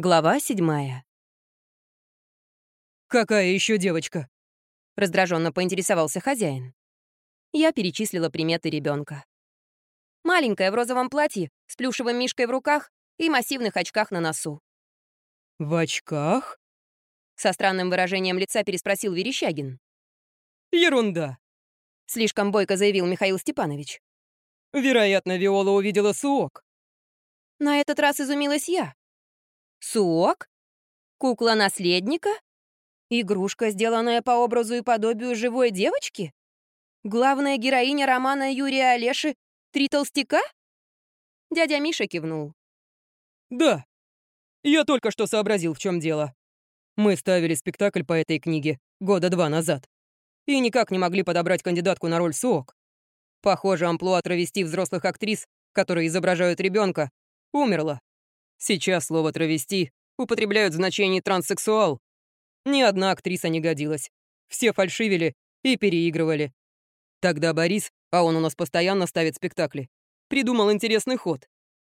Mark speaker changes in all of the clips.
Speaker 1: Глава седьмая.
Speaker 2: «Какая еще девочка?»
Speaker 1: — раздраженно поинтересовался хозяин. Я перечислила приметы ребенка. Маленькая в розовом платье, с плюшевым мишкой в руках и массивных очках на носу.
Speaker 2: «В очках?»
Speaker 1: — со странным выражением лица переспросил Верещагин.
Speaker 2: «Ерунда!»
Speaker 1: — слишком бойко заявил Михаил Степанович.
Speaker 2: «Вероятно, Виола увидела суок».
Speaker 1: На этот раз изумилась я. Суок? Кукла наследника? Игрушка, сделанная по образу и подобию живой девочки? Главная героиня романа Юрия Олеши «Три толстяка»? Дядя Миша кивнул.
Speaker 2: «Да. Я только что сообразил, в чем дело. Мы ставили спектакль по этой книге года два назад и никак не могли подобрать кандидатку на роль Суок. Похоже, амплуа травести взрослых актрис, которые изображают ребенка, умерла. Сейчас слово «травести» употребляют в значении «транссексуал». Ни одна актриса не годилась. Все фальшивили и переигрывали. Тогда Борис, а он у нас постоянно ставит спектакли, придумал интересный ход.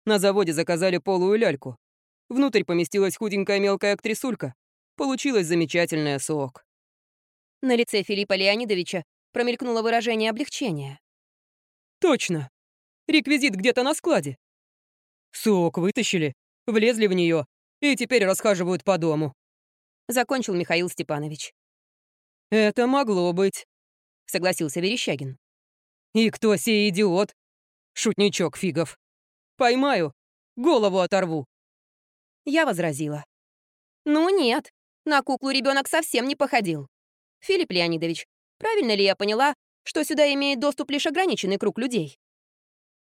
Speaker 2: На заводе заказали полую ляльку. Внутрь поместилась худенькая мелкая актрисулька. Получилось замечательное сок.
Speaker 1: На лице Филиппа Леонидовича промелькнуло выражение облегчения.
Speaker 2: «Точно! Реквизит где-то на складе. Сок вытащили, влезли в нее и теперь расхаживают по дому.
Speaker 1: Закончил Михаил Степанович.
Speaker 2: Это могло быть, согласился Верещагин. И кто сей идиот? Шутничок фигов. Поймаю, голову оторву.
Speaker 1: Я возразила. Ну нет, на куклу ребенок совсем не походил. Филипп Леонидович, правильно ли я поняла, что сюда имеет доступ лишь ограниченный круг людей?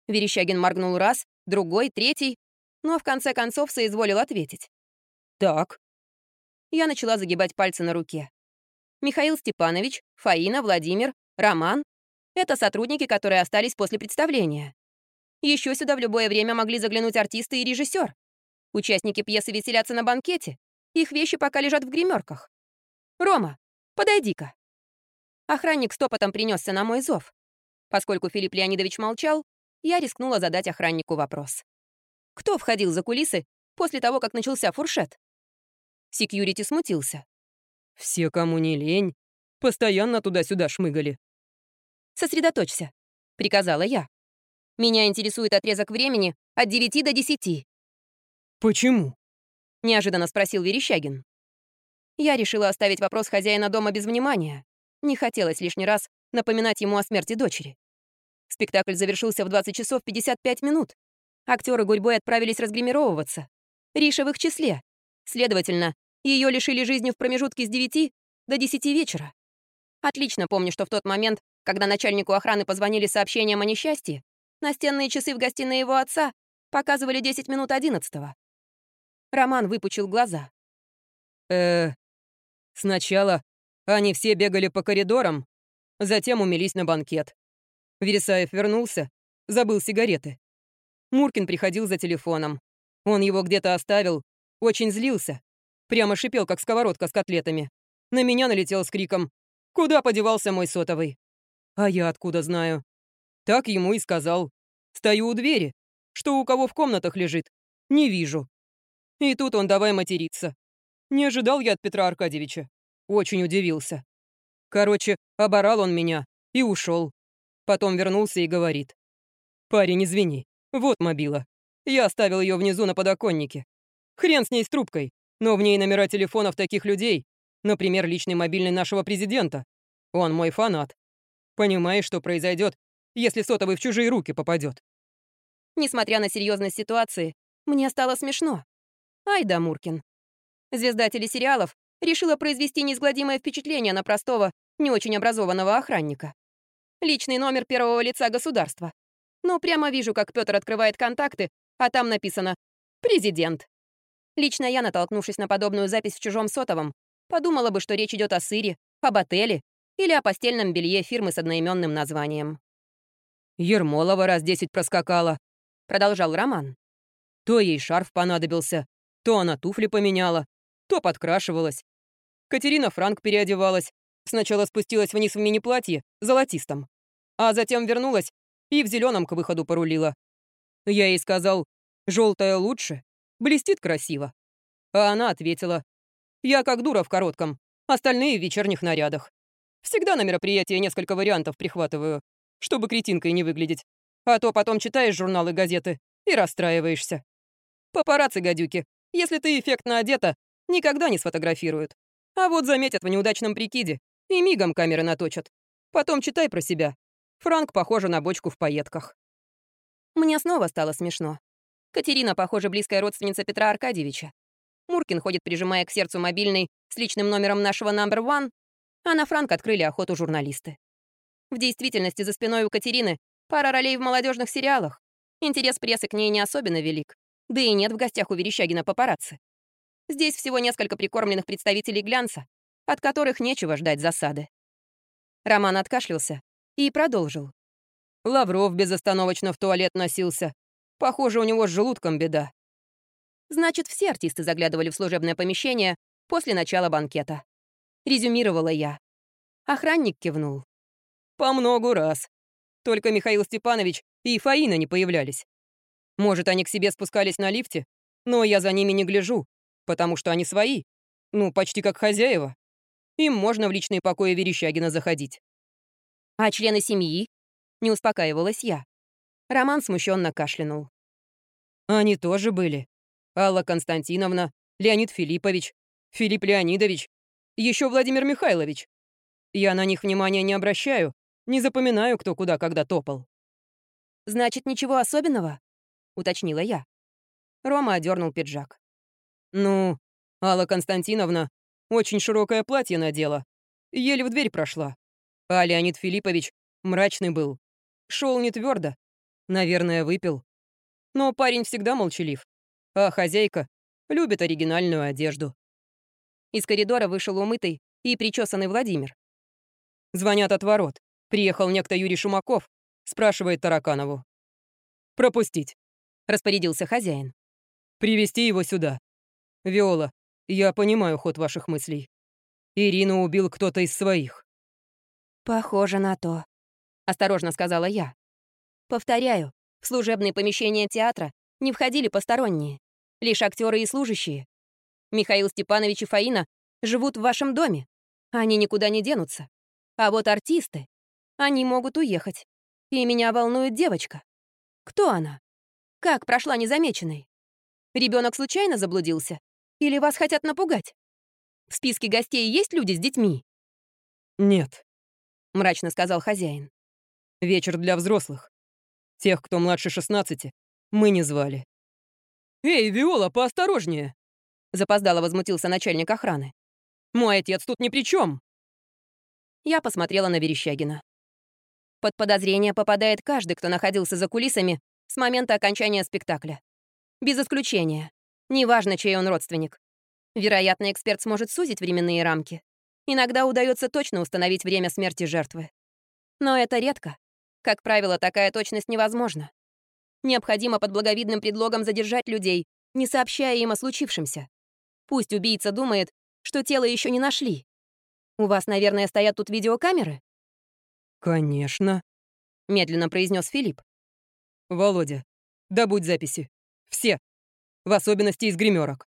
Speaker 1: Верещагин моргнул раз, другой, третий, но в конце концов соизволил ответить.
Speaker 2: «Так».
Speaker 1: Я начала загибать пальцы на руке. Михаил Степанович, Фаина, Владимир, Роман — это сотрудники, которые остались после представления. Еще сюда в любое время могли заглянуть артисты и режиссер. Участники пьесы веселятся на банкете. Их вещи пока лежат в гримерках. «Рома, подойди-ка». Охранник стопотом принесся на мой зов. Поскольку Филипп Леонидович молчал, я рискнула задать охраннику вопрос. Кто входил за кулисы после того, как начался фуршет? Секьюрити смутился.
Speaker 2: «Все, кому не лень, постоянно туда-сюда шмыгали».
Speaker 1: «Сосредоточься», — приказала я. «Меня интересует отрезок времени от 9 до 10».
Speaker 2: «Почему?»
Speaker 1: — неожиданно спросил Верещагин. Я решила оставить вопрос хозяина дома без внимания. Не хотелось лишний раз напоминать ему о смерти дочери. Спектакль завершился в 20 часов 55 минут. Актеры гурьбой отправились разгримировываться. Риша в их числе. Следовательно, ее лишили жизни в промежутке с 9 до 10 вечера. Отлично помню, что в тот момент, когда начальнику охраны позвонили сообщением о несчастье, настенные часы в гостиной его отца показывали 10 минут 11 -го. Роман выпучил глаза.
Speaker 2: э сначала они все бегали по коридорам, затем умились на банкет. Вересаев вернулся, забыл сигареты. Муркин приходил за телефоном. Он его где-то оставил, очень злился. Прямо шипел, как сковородка с котлетами. На меня налетел с криком «Куда подевался мой сотовый?» А я откуда знаю? Так ему и сказал. Стою у двери. Что у кого в комнатах лежит? Не вижу. И тут он давай материться. Не ожидал я от Петра Аркадьевича. Очень удивился. Короче, оборал он меня и ушел. Потом вернулся и говорит. «Парень, извини, вот мобила. Я оставил ее внизу на подоконнике. Хрен с ней с трубкой, но в ней номера телефонов таких людей, например, личный мобильный нашего президента. Он мой фанат. Понимаешь, что произойдет, если сотовый в чужие руки попадет?
Speaker 1: Несмотря на серьезность ситуации, мне стало смешно. Ай да Муркин. Звезда телесериалов решила произвести неизгладимое впечатление на простого, не очень образованного охранника. Личный номер первого лица государства. Ну, прямо вижу, как Петр открывает контакты, а там написано «Президент». Лично я, натолкнувшись на подобную запись в чужом сотовом, подумала бы, что речь идет о сыре, об отеле или о постельном белье фирмы с одноименным названием.
Speaker 2: «Ермолова раз десять проскакала», — продолжал Роман. «То ей шарф понадобился, то она туфли поменяла, то подкрашивалась. Катерина Франк переодевалась, Сначала спустилась вниз в мини-платье, золотистом, а затем вернулась и в зеленом к выходу порулила. Я ей сказал, желтая лучше, блестит красиво. А она ответила. «Я как дура в коротком, остальные в вечерних нарядах. Всегда на мероприятии несколько вариантов прихватываю, чтобы кретинкой не выглядеть. А то потом читаешь журналы газеты и расстраиваешься. Папарацци, гадюки, если ты эффектно одета, никогда не сфотографируют. А вот заметят в неудачном прикиде и мигом камеры наточат. Потом читай про себя. Франк похожа на бочку в пайетках.
Speaker 1: Мне снова стало смешно. Катерина, похоже, близкая родственница Петра Аркадьевича. Муркин ходит, прижимая к сердцу мобильный с личным номером нашего number one, а на Франк открыли охоту журналисты. В действительности за спиной у Катерины пара ролей в молодежных сериалах. Интерес прессы к ней не особенно велик. Да и нет в гостях у Верещагина папарацци. Здесь всего несколько прикормленных представителей глянца, от которых нечего ждать засады. Роман откашлялся и продолжил.
Speaker 2: Лавров безостановочно в туалет носился. Похоже, у него с желудком беда.
Speaker 1: Значит, все артисты заглядывали в служебное помещение после начала банкета. Резюмировала я. Охранник кивнул.
Speaker 2: По многу раз. Только Михаил Степанович и Фаина не появлялись. Может, они к себе спускались на лифте, но я за ними не гляжу, потому что они свои. Ну, почти как хозяева. Им можно в личные покои Верещагина заходить.
Speaker 1: А члены семьи? Не успокаивалась я. Роман смущенно кашлянул.
Speaker 2: Они тоже были. Алла Константиновна, Леонид Филиппович, Филипп Леонидович, еще Владимир Михайлович. Я на них внимания не обращаю, не запоминаю, кто куда когда топал.
Speaker 1: «Значит, ничего особенного?» — уточнила я. Рома одернул пиджак.
Speaker 2: «Ну, Алла Константиновна очень широкое платье надела, еле в дверь прошла. А Леонид Филиппович мрачный был, шел не твердо, наверное, выпил. Но парень всегда молчалив, а хозяйка любит оригинальную одежду».
Speaker 1: Из коридора вышел умытый и причесанный Владимир.
Speaker 2: Звонят от ворот. Приехал некто Юрий Шумаков, спрашивает Тараканову. «Пропустить», — распорядился хозяин. «Привести его сюда. Виола, я понимаю ход ваших мыслей. Ирину убил кто-то из своих».
Speaker 1: «Похоже на то», — осторожно сказала я. «Повторяю, в служебные помещения театра не входили посторонние, лишь актеры и служащие. Михаил Степанович и Фаина живут в вашем доме. Они никуда не денутся. А вот артисты, они могут уехать. И меня волнует девочка. Кто она? Как прошла незамеченной? Ребенок случайно заблудился? Или вас хотят напугать? В списке гостей есть люди с детьми?
Speaker 2: Нет,
Speaker 1: мрачно сказал хозяин.
Speaker 2: Вечер для взрослых. Тех, кто младше 16, мы не звали. «Эй, Виола, поосторожнее!» Запоздало возмутился начальник охраны. «Мой отец тут ни при чем.
Speaker 1: Я посмотрела на Верещагина. Под подозрение попадает каждый, кто находился за кулисами с момента окончания спектакля. Без исключения. Неважно, чей он родственник. Вероятно, эксперт сможет сузить временные рамки. Иногда удается точно установить время смерти жертвы. Но это редко. Как правило, такая точность невозможна. Необходимо под благовидным предлогом задержать людей, не сообщая им о случившемся. Пусть убийца думает, что тело еще не нашли. У вас, наверное, стоят тут видеокамеры?
Speaker 2: «Конечно», — медленно произнес Филипп. «Володя, добудь записи. Все. В особенности из гримерок».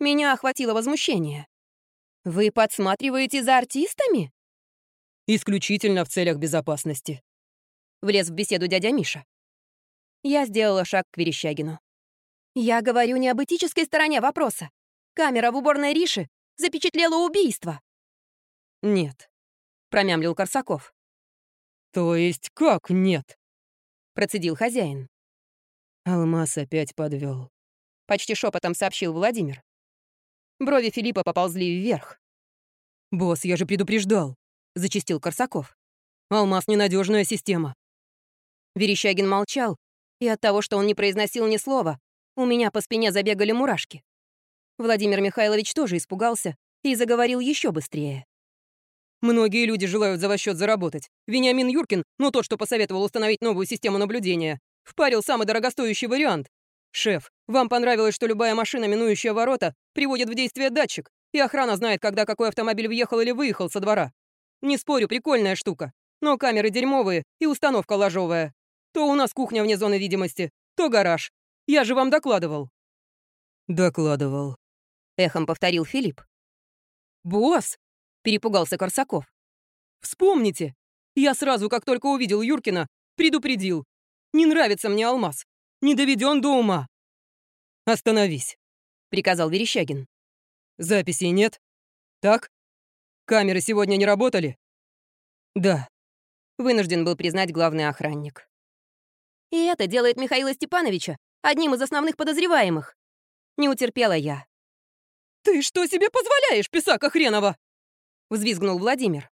Speaker 1: Меня охватило возмущение. «Вы подсматриваете за артистами?»
Speaker 2: «Исключительно в целях безопасности», —
Speaker 1: влез в беседу дядя Миша. Я сделала шаг к Верещагину. «Я говорю не об этической стороне вопроса. Камера в уборной Риши запечатлела убийство».
Speaker 2: «Нет», — промямлил Корсаков. «То есть как нет?» — процедил хозяин. Алмаз опять подвел. Почти шепотом сообщил Владимир. Брови Филиппа поползли вверх. «Босс, я же предупреждал», — зачистил Корсаков. «Алмаз — ненадежная система».
Speaker 1: Верещагин молчал, и от того, что он не произносил ни слова, у меня по спине забегали мурашки. Владимир Михайлович тоже испугался и заговорил еще быстрее.
Speaker 2: Многие люди желают за ваш счет заработать. Вениамин Юркин, ну тот, что посоветовал установить новую систему наблюдения, впарил самый дорогостоящий вариант. Шеф, вам понравилось, что любая машина, минующая ворота, приводит в действие датчик, и охрана знает, когда какой автомобиль въехал или выехал со двора. Не спорю, прикольная штука. Но камеры дерьмовые и установка ложовая. То у нас кухня вне зоны видимости, то гараж. Я же вам докладывал. Докладывал, —
Speaker 1: эхом повторил Филипп.
Speaker 2: «Босс!» — перепугался Корсаков. «Вспомните! Я сразу, как только увидел Юркина, предупредил. Не нравится мне алмаз. Не доведен до ума». «Остановись», — приказал Верещагин. «Записей нет? Так? Камеры сегодня не работали?» «Да», — вынужден был признать главный охранник.
Speaker 1: «И это делает Михаила Степановича одним из основных подозреваемых». Не утерпела я.
Speaker 2: «Ты что себе позволяешь, писака хренова?» — взвизгнул Владимир.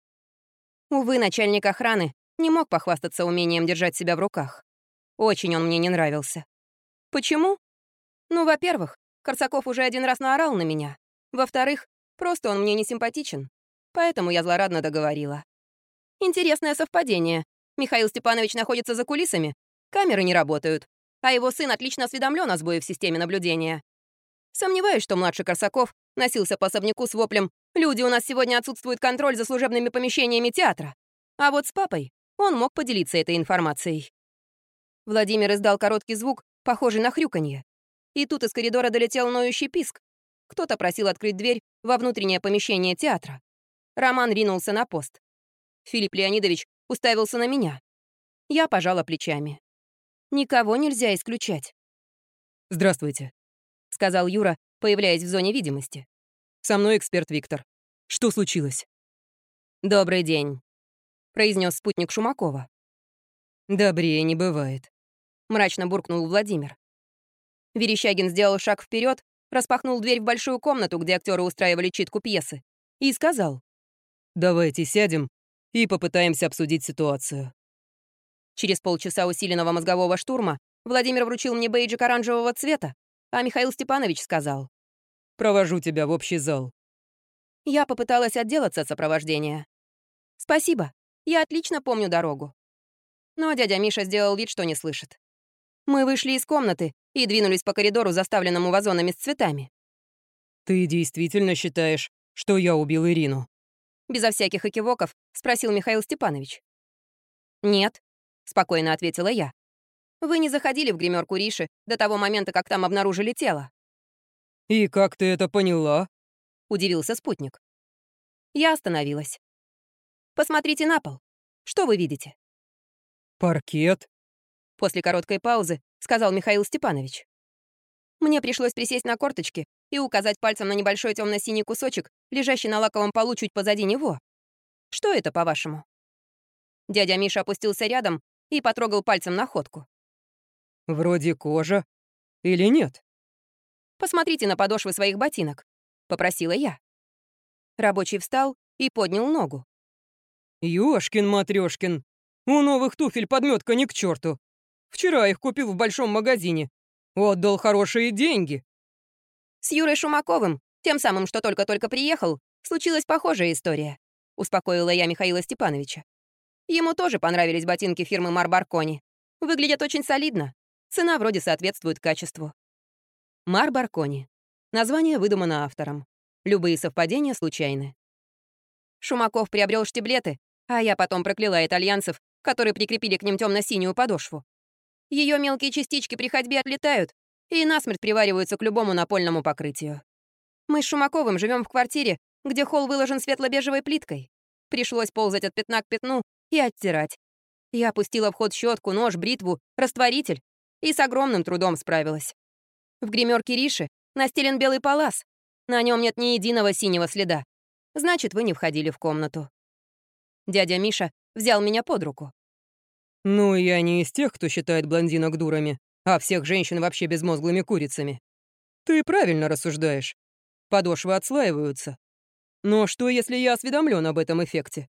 Speaker 1: Увы, начальник охраны не мог похвастаться умением держать себя в руках. Очень он мне не нравился. Почему? Ну, во-первых, Корсаков уже один раз наорал на меня. Во-вторых, просто он мне не симпатичен. Поэтому я злорадно договорила. Интересное совпадение. Михаил Степанович находится за кулисами, камеры не работают, а его сын отлично осведомлен о сбое в системе наблюдения. Сомневаюсь, что младший Корсаков носился по особняку с воплем «Люди, у нас сегодня отсутствует контроль за служебными помещениями театра». А вот с папой он мог поделиться этой информацией. Владимир издал короткий звук, похожий на хрюканье. И тут из коридора долетел ноющий писк. Кто-то просил открыть дверь во внутреннее помещение театра. Роман ринулся на пост. Филипп Леонидович уставился на меня. Я пожала плечами. Никого нельзя исключать.
Speaker 2: «Здравствуйте», — сказал Юра, появляясь в зоне видимости. «Со мной эксперт Виктор. Что случилось?»
Speaker 1: «Добрый день», — произнес спутник Шумакова.
Speaker 2: «Добрее не бывает», —
Speaker 1: мрачно буркнул Владимир. Верещагин сделал шаг вперед, распахнул дверь в большую комнату, где актеры устраивали читку пьесы, и сказал.
Speaker 2: «Давайте сядем и попытаемся обсудить ситуацию».
Speaker 1: Через полчаса усиленного мозгового штурма Владимир вручил мне бейджик оранжевого цвета, а Михаил Степанович сказал.
Speaker 2: «Провожу тебя в общий зал».
Speaker 1: Я попыталась отделаться от сопровождения. «Спасибо, я отлично помню дорогу». Но дядя Миша сделал вид, что не слышит. Мы вышли из комнаты и двинулись по коридору, заставленному вазонами с цветами.
Speaker 2: «Ты действительно считаешь, что я убил Ирину?»
Speaker 1: Безо всяких экивоков спросил Михаил Степанович. «Нет», — спокойно ответила я. Вы не заходили в гримерку Риши до того момента, как там обнаружили тело».
Speaker 2: «И как ты это поняла?»
Speaker 1: — удивился спутник. Я остановилась. «Посмотрите на пол. Что вы видите?»
Speaker 2: «Паркет», —
Speaker 1: после короткой паузы сказал Михаил Степанович. Мне пришлось присесть на корточки и указать пальцем на небольшой темно синий кусочек, лежащий на лаковом полу чуть позади него. Что это, по-вашему? Дядя Миша опустился рядом и потрогал пальцем находку.
Speaker 2: «Вроде кожа. Или нет?»
Speaker 1: «Посмотрите на подошвы своих ботинок», — попросила я. Рабочий встал и поднял ногу.
Speaker 2: «Ёшкин матрёшкин, у новых туфель подметка не к черту. Вчера их купил в большом магазине. Отдал хорошие деньги».
Speaker 1: С Юрой Шумаковым, тем самым, что только-только приехал, случилась похожая история, успокоила я Михаила Степановича. Ему тоже понравились ботинки фирмы Марбаркони. Выглядят очень солидно. Цена вроде соответствует качеству. Мар Баркони. Название выдумано автором. Любые совпадения случайны. Шумаков приобрел штиблеты, а я потом прокляла итальянцев, которые прикрепили к ним темно-синюю подошву. Ее мелкие частички при ходьбе отлетают и насмерть привариваются к любому напольному покрытию. Мы с Шумаковым живем в квартире, где холл выложен светло-бежевой плиткой. Пришлось ползать от пятна к пятну и оттирать. Я опустила в ход щетку, нож, бритву, растворитель и с огромным трудом справилась. В гримерке Риши настелен белый палас. На нем нет ни единого синего следа. Значит, вы не входили в комнату. Дядя Миша взял меня под руку.
Speaker 2: «Ну, я не из тех, кто считает блондинок дурами, а всех женщин вообще безмозглыми курицами. Ты правильно рассуждаешь. Подошвы отслаиваются. Но что, если я осведомлен об этом эффекте?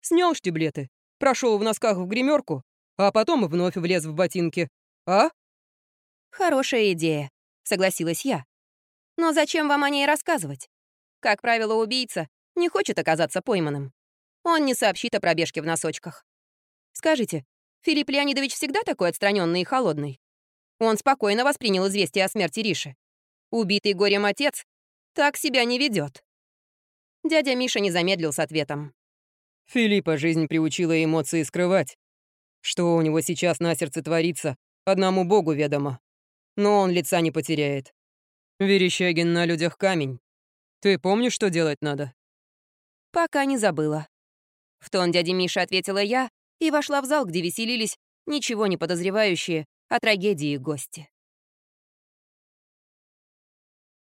Speaker 2: Снял штиблеты, прошел в носках в гримерку, а потом вновь влез в ботинки, а?»
Speaker 1: «Хорошая идея», — согласилась я. «Но зачем вам о ней рассказывать? Как правило, убийца не хочет оказаться пойманным. Он не сообщит о пробежке в носочках. Скажите, Филипп Леонидович всегда такой отстраненный и холодный? Он спокойно воспринял известие о смерти Риши. Убитый горем отец так себя не ведет. Дядя Миша не замедлил с ответом.
Speaker 2: Филиппа жизнь приучила эмоции скрывать. Что у него сейчас на сердце творится, Одному богу ведомо. Но он лица не потеряет. Верещагин на людях камень. Ты помнишь, что делать надо?
Speaker 1: Пока не забыла. В тон дяде Миша ответила я и вошла в зал, где веселились ничего не подозревающие о трагедии гости.